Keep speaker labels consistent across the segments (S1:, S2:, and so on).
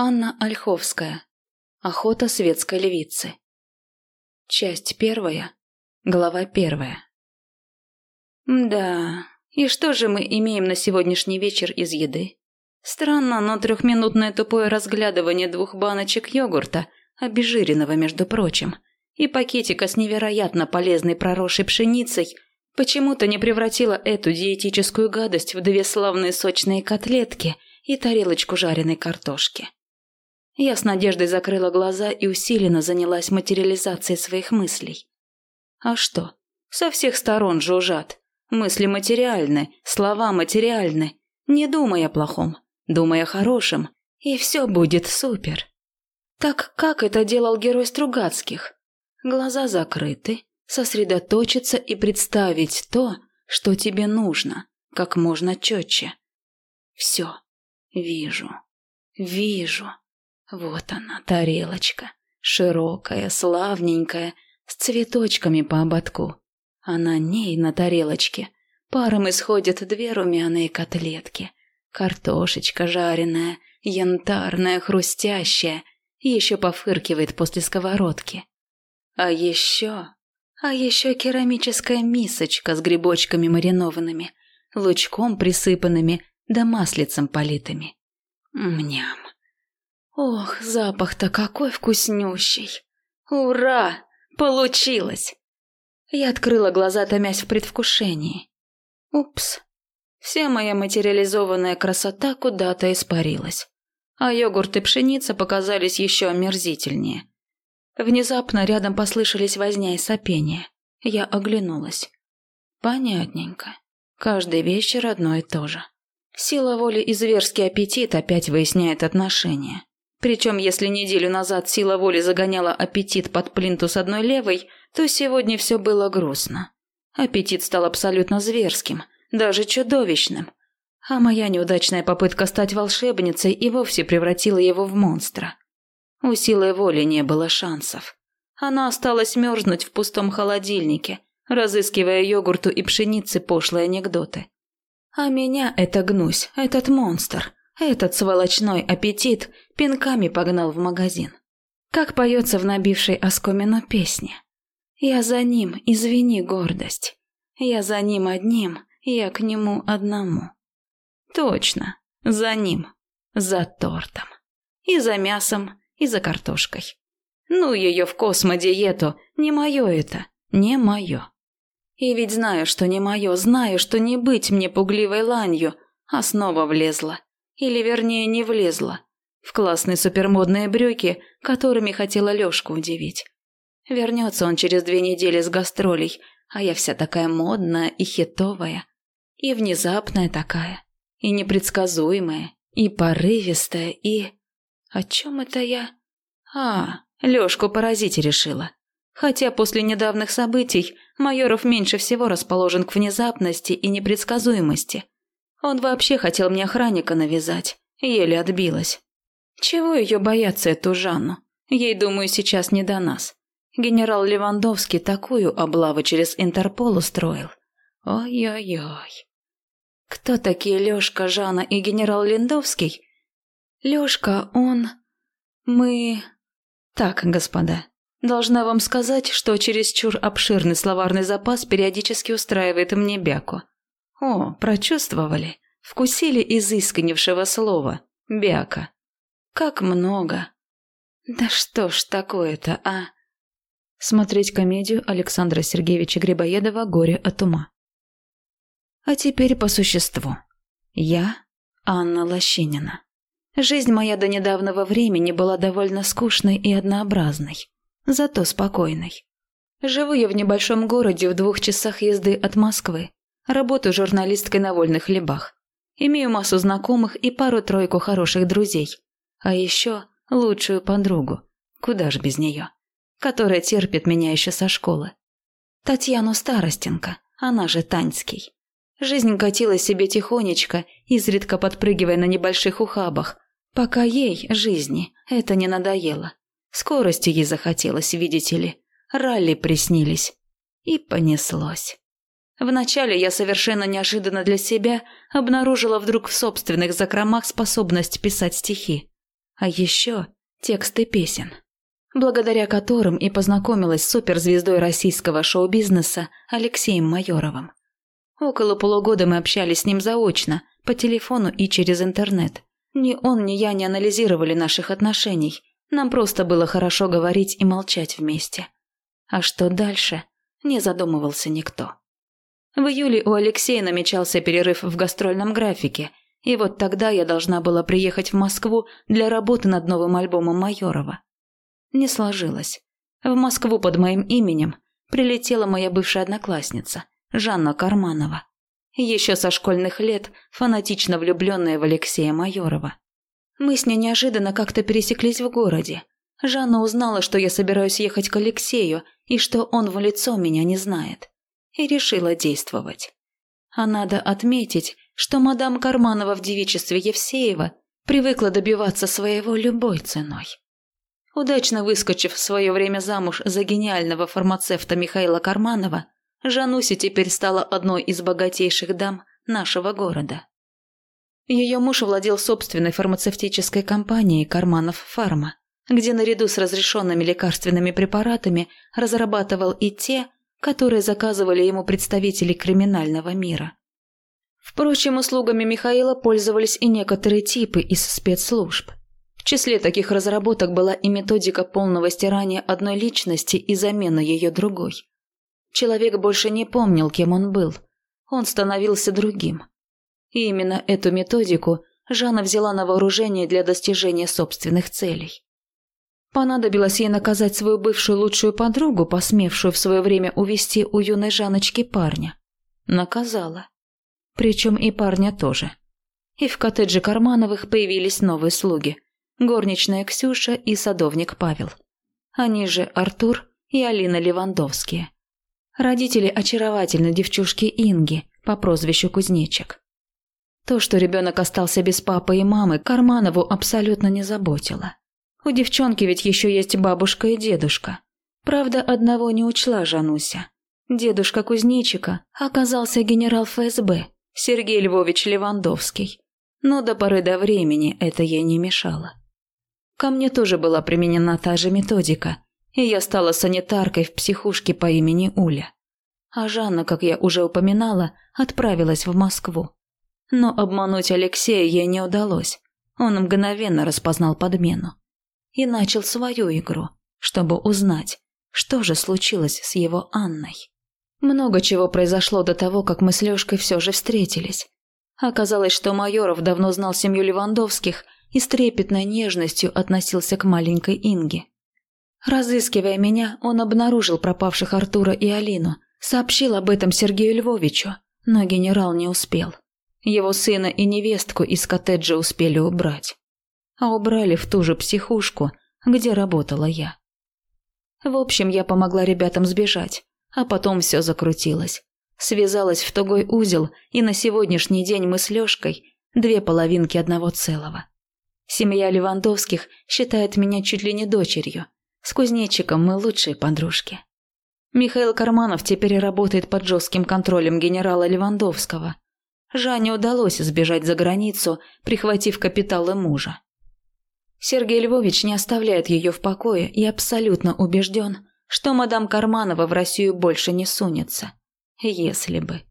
S1: Анна Ольховская. Охота светской львицы. Часть первая. Глава первая. Да, и что же мы имеем на сегодняшний вечер из еды? Странно, но трехминутное тупое разглядывание двух баночек йогурта, обезжиренного, между прочим, и пакетика с невероятно полезной проросшей пшеницей почему-то не превратило эту диетическую гадость в две славные сочные котлетки и тарелочку жареной картошки. Я с надеждой закрыла глаза и усиленно занялась материализацией своих мыслей. А что? Со всех сторон жужжат. Мысли материальны, слова материальны. Не думай о плохом, думай о хорошем, и все будет супер. Так как это делал герой Стругацких? Глаза закрыты, сосредоточиться и представить то, что тебе нужно, как можно четче. Все. Вижу. Вижу. Вот она, тарелочка. Широкая, славненькая, с цветочками по ободку. А на ней, на тарелочке, паром исходят две румяные котлетки. Картошечка жареная, янтарная, хрустящая, еще пофыркивает после сковородки. А еще... А еще керамическая мисочка с грибочками маринованными, лучком присыпанными да маслицем политыми. Мням. Ох, запах-то какой вкуснющий! Ура! Получилось! Я открыла глаза, томясь в предвкушении. Упс. Вся моя материализованная красота куда-то испарилась. А йогурт и пшеница показались еще омерзительнее. Внезапно рядом послышались возня и сопение. Я оглянулась. Понятненько. Каждый вечер одно и то же. Сила воли и зверский аппетит опять выясняет отношения. Причем, если неделю назад сила воли загоняла аппетит под плинтус одной левой, то сегодня все было грустно. Аппетит стал абсолютно зверским, даже чудовищным. А моя неудачная попытка стать волшебницей и вовсе превратила его в монстра. У силы воли не было шансов. Она осталась мерзнуть в пустом холодильнике, разыскивая йогурту и пшеницы пошлые анекдоты. А меня это гнусь, этот монстр, этот сволочной аппетит пинками погнал в магазин. Как поется в набившей оскомину песне. «Я за ним, извини, гордость. Я за ним одним, я к нему одному». Точно, за ним, за тортом. И за мясом, и за картошкой. Ну ее в космодиету, не мое это, не мое. И ведь знаю, что не мое, знаю, что не быть мне пугливой ланью, а снова влезла. Или вернее не влезла. В классные супермодные брюки, которыми хотела Лёшку удивить. Вернется он через две недели с гастролей, а я вся такая модная и хитовая. И внезапная такая. И непредсказуемая. И порывистая, и... О чем это я? А, Лёшку поразить решила. Хотя после недавних событий Майоров меньше всего расположен к внезапности и непредсказуемости – он вообще хотел мне охранника навязать. Еле отбилась. Чего ее бояться, эту Жанну? Ей, думаю, сейчас не до нас. Генерал Левандовский такую облаву через Интерпол устроил. Ой-ой-ой. Кто такие Лёшка, Жанна и генерал Лендовский? Лёшка, он... Мы... Так, господа, должна вам сказать, что чересчур обширный словарный запас периодически устраивает мне бяку. О, прочувствовали? Вкусили изысканневшего слова. Бяка. Как много. Да что ж такое-то, а? Смотреть комедию Александра Сергеевича Грибоедова «Горе от ума». А теперь по существу. Я Анна Лощинина. Жизнь моя до недавнего времени была довольно скучной и однообразной, зато спокойной. Живу я в небольшом городе в двух часах езды от Москвы. Работаю журналисткой на вольных хлебах. Имею массу знакомых и пару-тройку хороших друзей. А еще лучшую подругу. Куда ж без нее? Которая терпит меня еще со школы. Татьяну Старостенко, она же Таньский. Жизнь катила себе тихонечко, изредка подпрыгивая на небольших ухабах, пока ей, жизни, это не надоело. Скорости ей захотелось, видите ли. Ралли приснились. И понеслось. Вначале я совершенно неожиданно для себя обнаружила вдруг в собственных закромах способность писать стихи. А еще тексты песен, благодаря которым и познакомилась с суперзвездой российского шоу-бизнеса Алексеем Майоровым. Около полугода мы общались с ним заочно, по телефону и через интернет. Ни он, ни я не анализировали наших отношений. Нам просто было хорошо говорить и молчать вместе. А что дальше, не задумывался никто. В июле у Алексея намечался перерыв в гастрольном графике, и вот тогда я должна была приехать в Москву для работы над новым альбомом Майорова. Не сложилось. В Москву под моим именем прилетела моя бывшая одноклассница, Жанна Карманова. Еще со школьных лет фанатично влюбленная в Алексея Майорова. Мы с ней неожиданно как-то пересеклись в городе. Жанна узнала, что я собираюсь ехать к Алексею и что он в лицо меня не знает. И решила действовать. А надо отметить, что мадам Карманова в девичестве Евсеева привыкла добиваться своего любой ценой. Удачно выскочив в свое время замуж за гениального фармацевта Михаила Карманова, Жануся теперь стала одной из богатейших дам нашего города. Ее муж владел собственной фармацевтической компанией «Карманов Фарма», где наряду с разрешенными лекарственными препаратами разрабатывал и те, которые заказывали ему представители криминального мира. Впрочем, услугами Михаила пользовались и некоторые типы из спецслужб. В числе таких разработок была и методика полного стирания одной личности и замена ее другой. Человек больше не помнил, кем он был. Он становился другим. И именно эту методику Жанна взяла на вооружение для достижения собственных целей. Понадобилось ей наказать свою бывшую лучшую подругу, посмевшую в свое время увести у юной Жаночки парня. Наказала. Причем и парня тоже. И в коттедже Кармановых появились новые слуги. Горничная Ксюша и садовник Павел. Они же Артур и Алина Левандовские. Родители очаровательной девчушки Инги по прозвищу Кузнечик. То, что ребенок остался без папы и мамы, Карманову абсолютно не заботило. У девчонки ведь еще есть бабушка и дедушка. Правда, одного не учла Жануся. Дедушка Кузнечика оказался генерал ФСБ Сергей Львович Левандовский. Но до поры до времени это ей не мешало. Ко мне тоже была применена та же методика, и я стала санитаркой в психушке по имени Уля. А Жанна, как я уже упоминала, отправилась в Москву. Но обмануть Алексея ей не удалось. Он мгновенно распознал подмену. И начал свою игру, чтобы узнать, что же случилось с его Анной. Много чего произошло до того, как мы с Лёшкой все же встретились. Оказалось, что Майоров давно знал семью Левандовских и с трепетной нежностью относился к маленькой Инге. Разыскивая меня, он обнаружил пропавших Артура и Алину, сообщил об этом Сергею Львовичу, но генерал не успел. Его сына и невестку из коттеджа успели убрать. А убрали в ту же психушку, где работала я. В общем, я помогла ребятам сбежать, а потом все закрутилось. Связалась в тугой узел, и на сегодняшний день мы с Лёшкой – две половинки одного целого. Семья Левандовских считает меня чуть ли не дочерью – с кузнечиком мы лучшие подружки. Михаил Карманов теперь работает под жестким контролем генерала Левандовского. Жанне удалось сбежать за границу, прихватив капиталы мужа. Сергей Львович не оставляет ее в покое и абсолютно убежден, что мадам Карманова в Россию больше не сунется. Если бы.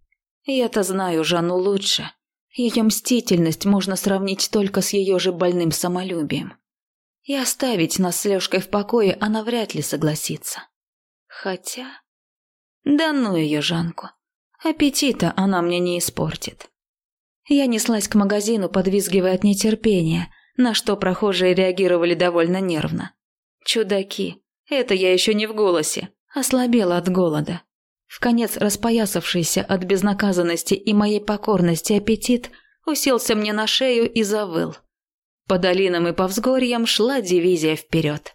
S1: Я-то знаю Жанну лучше. Ее мстительность можно сравнить только с ее же больным самолюбием. И оставить нас с Лёшкой в покое она вряд ли согласится. Хотя... Да ну ее, Жанку. Аппетита она мне не испортит. Я неслась к магазину, подвизгивая от нетерпения, на что прохожие реагировали довольно нервно. Чудаки. Это я еще не в голосе. Ослабела от голода. В конец распоясавшийся от безнаказанности и моей покорности аппетит уселся мне на шею и завыл. По долинам и по взгорьям шла дивизия вперед.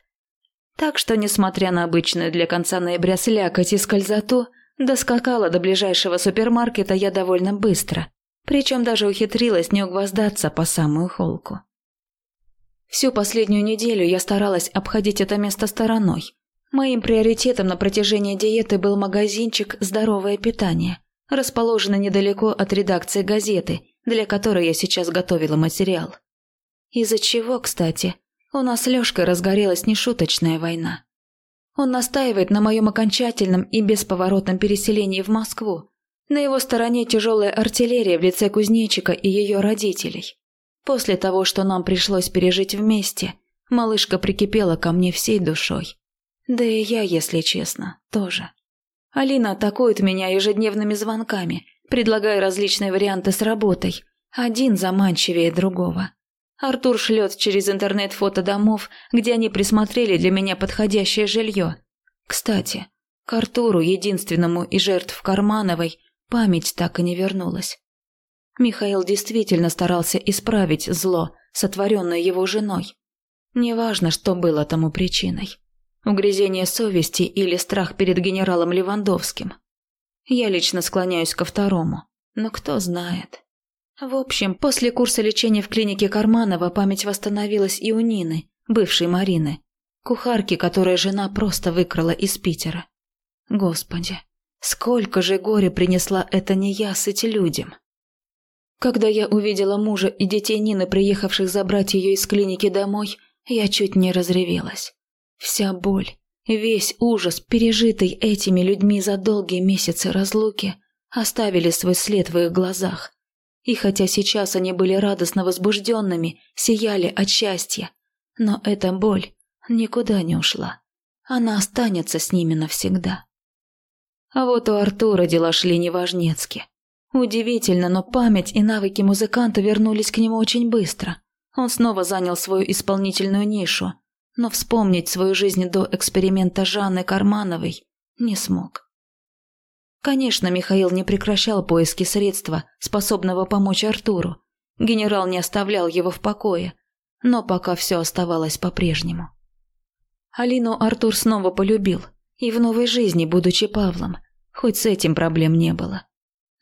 S1: Так что, несмотря на обычную для конца ноября слякоть и скользоту, доскакала до ближайшего супермаркета я довольно быстро, причем даже ухитрилась не угвоздаться по самую холку. Всю последнюю неделю я старалась обходить это место стороной. Моим приоритетом на протяжении диеты был магазинчик «Здоровое питание», расположенный недалеко от редакции газеты, для которой я сейчас готовила материал. Из-за чего, кстати, У нас с Лёшкой разгорелась нешуточная война. Он настаивает на моем окончательном и бесповоротном переселении в Москву. На его стороне тяжелая артиллерия в лице кузнечика и ее родителей. После того, что нам пришлось пережить вместе, малышка прикипела ко мне всей душой. Да и я, если честно, тоже. Алина атакует меня ежедневными звонками, предлагая различные варианты с работой, один заманчивее другого. Артур шлет через интернет фото домов, где они присмотрели для меня подходящее жилье. Кстати, к Артуру, единственному из жертв Кармановой, память так и не вернулась. Михаил действительно старался исправить зло, сотворенное его женой. Неважно, что было тому причиной. Угрызение совести или страх перед генералом Левандовским. Я лично склоняюсь ко второму, но кто знает. В общем, после курса лечения в клинике Карманова память восстановилась и у Нины, бывшей Марины, кухарки, которая жена просто выкрала из Питера. Господи, сколько же горя принесла эта неясыть людям. Когда я увидела мужа и детей Нины, приехавших забрать ее из клиники домой, я чуть не разревелась. Вся боль, весь ужас, пережитый этими людьми за долгие месяцы разлуки, оставили свой след в их глазах. И хотя сейчас они были радостно возбужденными, сияли от счастья, но эта боль никуда не ушла. Она останется с ними навсегда. А вот у Артура дела шли неважнецки. Удивительно, но память и навыки музыканта вернулись к нему очень быстро. Он снова занял свою исполнительную нишу, но вспомнить свою жизнь до эксперимента Жанны Кармановой не смог. Конечно, Михаил не прекращал поиски средства, способного помочь Артуру. Генерал не оставлял его в покое, но пока все оставалось по-прежнему. Алину Артур снова полюбил, и в новой жизни, будучи Павлом, хоть с этим проблем не было.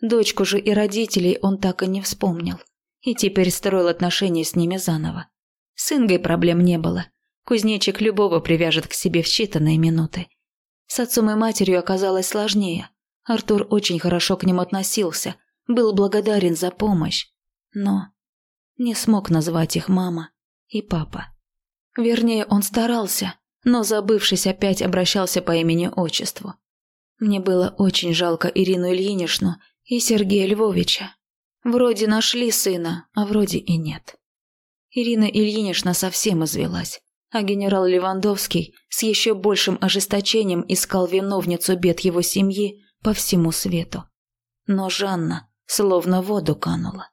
S1: Дочку же и родителей он так и не вспомнил, и теперь строил отношения с ними заново. С Ингой проблем не было. Кузнечик любого привяжет к себе в считанные минуты. С отцом и матерью оказалось сложнее – Артур очень хорошо к ним относился, был благодарен за помощь, но не смог назвать их мама и папа. Вернее, он старался, но, забывшись, опять обращался по имени-отчеству. Мне было очень жалко Ирину Ильиничну и Сергея Львовича. Вроде нашли сына, а вроде и нет. Ирина Ильинична совсем извелась, а генерал Левандовский с еще большим ожесточением искал виновницу бед его семьи по всему свету. Но Жанна словно в воду канула.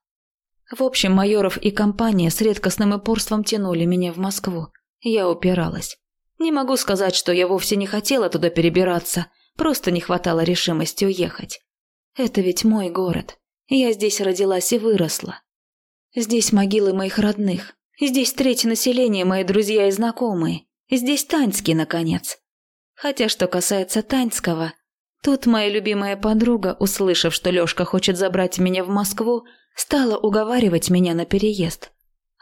S1: В общем, Майоров и компания с редкостным упорством тянули меня в Москву. Я упиралась. Не могу сказать, что я вовсе не хотела туда перебираться, просто не хватало решимости уехать. Это ведь мой город. Я здесь родилась и выросла. Здесь могилы моих родных. Здесь третье население, мои друзья и знакомые. Здесь Таньский, наконец. Хотя, что касается Таньского, Тут моя любимая подруга, услышав, что Лёшка хочет забрать меня в Москву, стала уговаривать меня на переезд.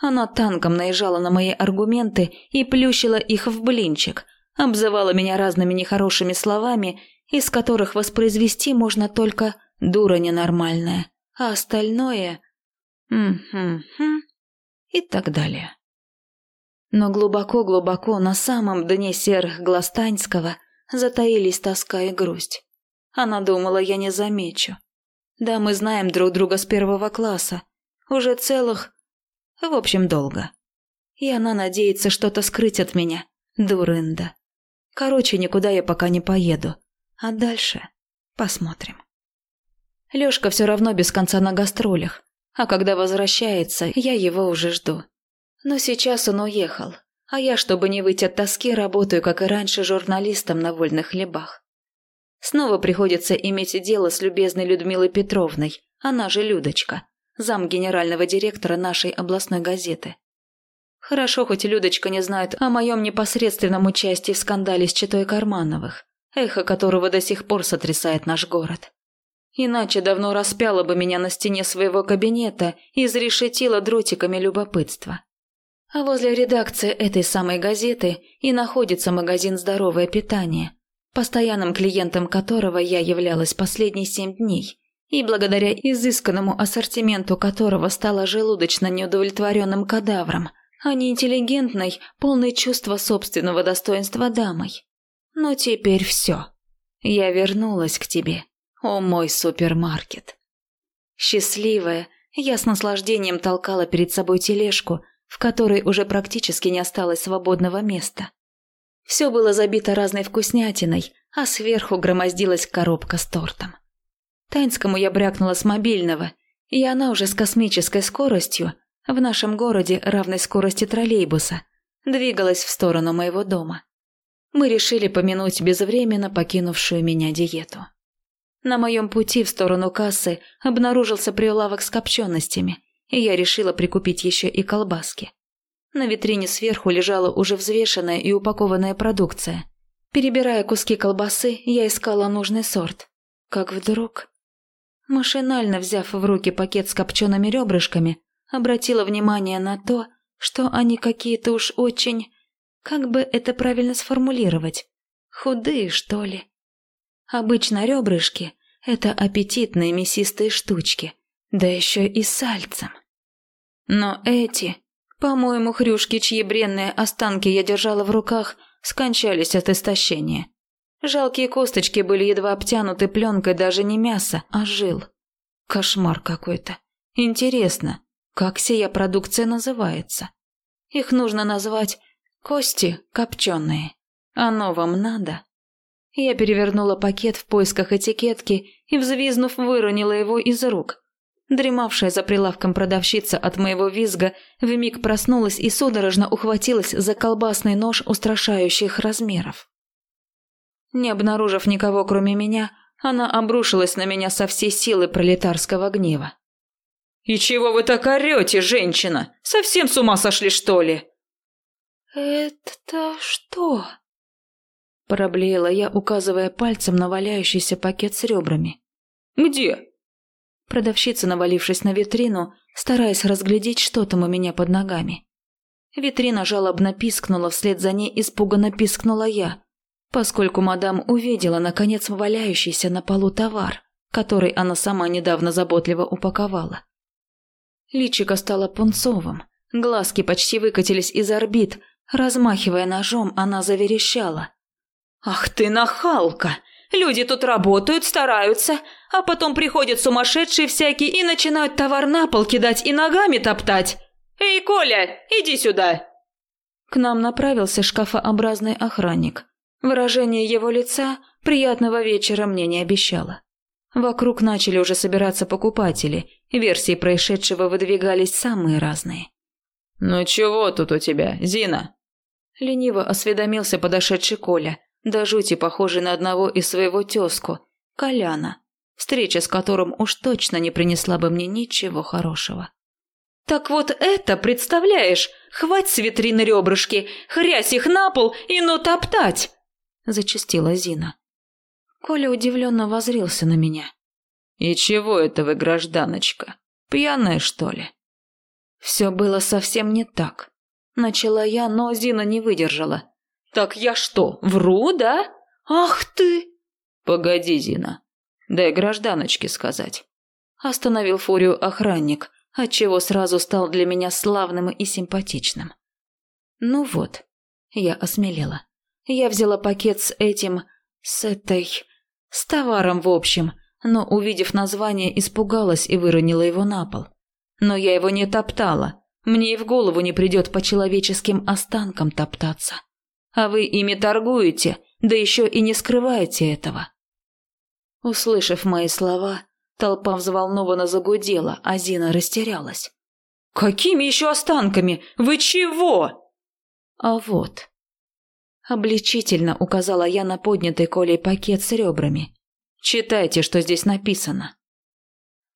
S1: Она танком наезжала на мои аргументы и плющила их в блинчик, обзывала меня разными нехорошими словами, из которых воспроизвести можно только «дура ненормальная», а остальное «хм-хм-хм» и так далее. Но глубоко-глубоко на самом дне серых глаз Таньского затаились тоска и грусть. Она думала, я не замечу. Да, мы знаем друг друга с первого класса. Уже целых... В общем, долго. И она надеется что-то скрыть от меня. Дурында. Короче, никуда я пока не поеду. А дальше посмотрим. Лёшка все равно без конца на гастролях. А когда возвращается, я его уже жду. Но сейчас он уехал. А я, чтобы не выйти от тоски, работаю, как и раньше, журналистом на вольных хлебах. Снова приходится иметь дело с любезной Людмилой Петровной, она же Людочка, зам генерального директора нашей областной газеты. Хорошо, хоть Людочка не знает о моем непосредственном участии в скандале с Читой Кармановых, эхо которого до сих пор сотрясает наш город. Иначе давно распяла бы меня на стене своего кабинета и зарешетила дротиками любопытства. А возле редакции этой самой газеты и находится магазин «Здоровое питание», постоянным клиентом которого я являлась последние семь дней, и благодаря изысканному ассортименту которого стала желудочно неудовлетворенным кадавром, а не интеллигентной, полной чувства собственного достоинства дамой. Но теперь все. Я вернулась к тебе, о мой супермаркет. Счастливая, я с наслаждением толкала перед собой тележку, в которой уже практически не осталось свободного места. Все было забито разной вкуснятиной, а сверху громоздилась коробка с тортом. Таинскому я брякнула с мобильного, и она уже с космической скоростью, в нашем городе равной скорости троллейбуса, двигалась в сторону моего дома. Мы решили помянуть безвременно покинувшую меня диету. На моем пути в сторону кассы обнаружился прилавок с копченостями, и я решила прикупить еще и колбаски. На витрине сверху лежала уже взвешенная и упакованная продукция. Перебирая куски колбасы, я искала нужный сорт. Как вдруг... Машинально взяв в руки пакет с копчеными ребрышками, обратила внимание на то, что они какие-то уж очень... Как бы это правильно сформулировать? Худые, что ли? Обычно ребрышки – это аппетитные мясистые штучки, да еще и сальцем. Но эти, по-моему, хрюшки, чьи бренные останки я держала в руках, скончались от истощения. Жалкие косточки были едва обтянуты пленкой даже не мяса, а жил. Кошмар какой-то. Интересно, как сия продукция называется? Их нужно назвать «кости копченые». Оно вам надо? Я перевернула пакет в поисках этикетки и, взвизнув, выронила его из рук. Дремавшая за прилавком продавщица от моего визга вмиг проснулась и судорожно ухватилась за колбасный нож устрашающих размеров. Не обнаружив никого, кроме меня, она обрушилась на меня со всей силы пролетарского гнева. «И чего вы так орете, женщина? Совсем с ума сошли, что ли?» «Это что?» Проблеяла я, указывая пальцем на валяющийся пакет с ребрами. «Где?» Продавщица, навалившись на витрину, стараясь разглядеть, что там у меня под ногами. Витрина жалобно пискнула, вслед за ней испуганно пискнула я, поскольку мадам увидела, наконец, валяющийся на полу товар, который она сама недавно заботливо упаковала. Личико стало пунцовым, глазки почти выкатились из орбит, размахивая ножом, она заверещала. «Ах ты нахалка! Люди тут работают, стараются, а потом приходят сумасшедшие всякие и начинают товар на пол кидать и ногами топтать. Эй, Коля, иди сюда!» К нам направился шкафообразный охранник. Выражение его лица приятного вечера мне не обещало. Вокруг начали уже собираться покупатели, версии происшедшего выдвигались самые разные. «Ну чего тут у тебя, Зина?» Лениво осведомился подошедший Коля, до жути похожий на одного из своего тезку, Коляна, встреча с которым уж точно не принесла бы мне ничего хорошего. «Так вот это, представляешь, хвать с витрины ребрышки, хрясь их на пол и ну топтать!» – зачастила Зина. Коля удивленно возрился на меня. «И чего это вы, гражданочка? Пьяная, что ли?» Все было совсем не так. Начала я, но Зина не выдержала. «Так я что, вру, да? Ах ты!» «Погоди, Зина, дай гражданочке сказать». Остановил фурию охранник, отчего сразу стал для меня славным и симпатичным. Ну вот, я осмелела. Я взяла пакет с этим... с этой... с товаром в общем, но, увидев название, испугалась и выронила его на пол. Но я его не топтала. Мне и в голову не придет по человеческим останкам топтаться а вы ими торгуете, да еще и не скрываете этого». Услышав мои слова, толпа взволнованно загудела, а Зина растерялась. «Какими еще останками? Вы чего?» «А вот...» Обличительно указала я на поднятый Колей пакет с ребрами. «Читайте, что здесь написано».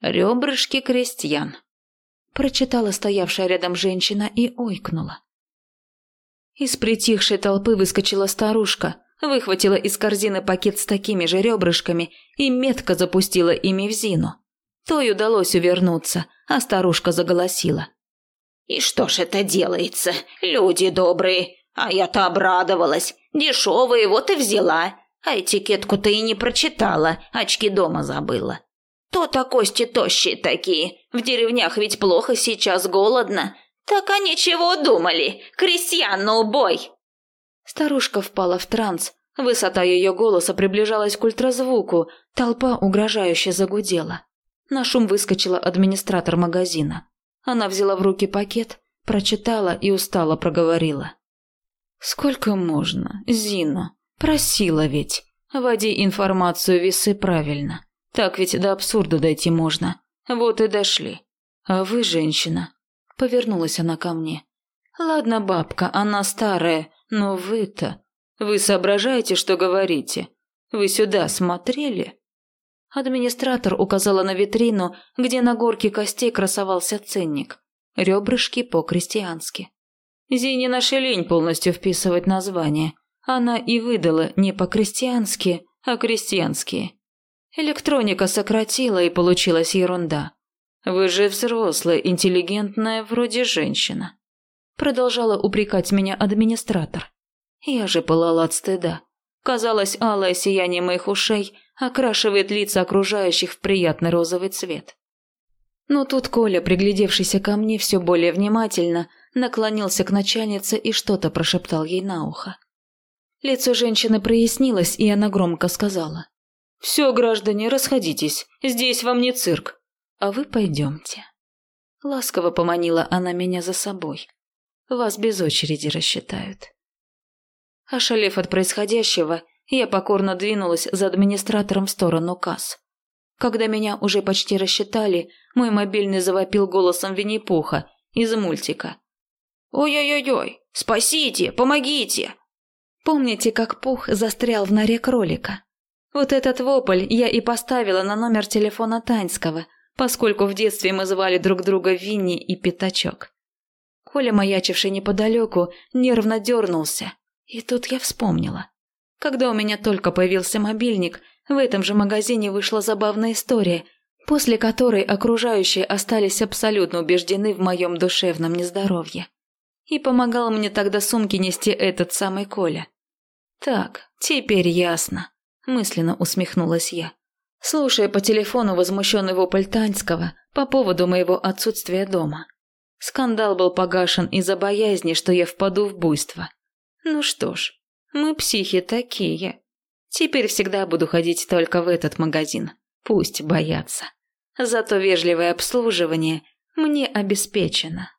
S1: «Ребрышки крестьян», – прочитала стоявшая рядом женщина и ойкнула. Из притихшей толпы выскочила старушка, выхватила из корзины пакет с такими же ребрышками и метко запустила ими в Зину. Той удалось увернуться, а старушка заголосила. «И что ж это делается, люди добрые? А я-то обрадовалась. Дешевые, вот и взяла. А этикетку-то и не прочитала, очки дома забыла. То-то кости тощие такие. В деревнях ведь плохо сейчас, голодно. «Так они чего думали? Крестьян на убой!» Старушка впала в транс. Высота ее голоса приближалась к ультразвуку. Толпа угрожающе загудела. На шум выскочила администратор магазина. Она взяла в руки пакет, прочитала и устало проговорила. «Сколько можно, Зина? Просила ведь. Води информацию весы правильно. Так ведь до абсурда дойти можно. Вот и дошли. А вы, женщина...» Повернулась она ко мне. «Ладно, бабка, она старая, но вы-то... Вы соображаете, что говорите? Вы сюда смотрели?» Администратор указала на витрину, где на горке костей красовался ценник. Ребрышки по-крестьянски. Зине наша лень полностью вписывать название. Она и выдала не по-крестьянски, а крестьянские. Электроника сократила, и получилась ерунда. Вы же взрослая, интеллигентная, вроде женщина. Продолжала упрекать меня администратор. Я же пылала от стыда. Казалось, алое сияние моих ушей окрашивает лица окружающих в приятный розовый цвет. Но тут Коля, приглядевшийся ко мне все более внимательно, наклонился к начальнице и что-то прошептал ей на ухо. Лицо женщины прояснилось, и она громко сказала. «Все, граждане, расходитесь, здесь вам не цирк, а вы пойдемте». Ласково поманила она меня за собой. Вас без очереди рассчитают. Ошалев от происходящего, я покорно двинулась за администратором в сторону касс. Когда меня уже почти рассчитали, мой мобильный завопил голосом Винни-Пуха из мультика. «Ой-ой-ой-ой! Спасите! Помогите!» Помните, как Пух застрял в норе кролика? Вот этот вопль я и поставила на номер телефона Таньского, поскольку в детстве мы звали друг друга Винни и Пятачок. Коля, маячивший неподалеку, нервно дернулся. И тут я вспомнила. Когда у меня только появился мобильник, в этом же магазине вышла забавная история, после которой окружающие остались абсолютно убеждены в моем душевном нездоровье. И помогал мне тогда сумки нести этот самый Коля. «Так, теперь ясно», – мысленно усмехнулась я, слушая по телефону возмущенный вопль Таньского по поводу моего отсутствия дома. Скандал был погашен из-за боязни, что я впаду в буйство. Ну что ж, мы психи такие. Теперь всегда буду ходить только в этот магазин. Пусть боятся. Зато вежливое обслуживание мне обеспечено.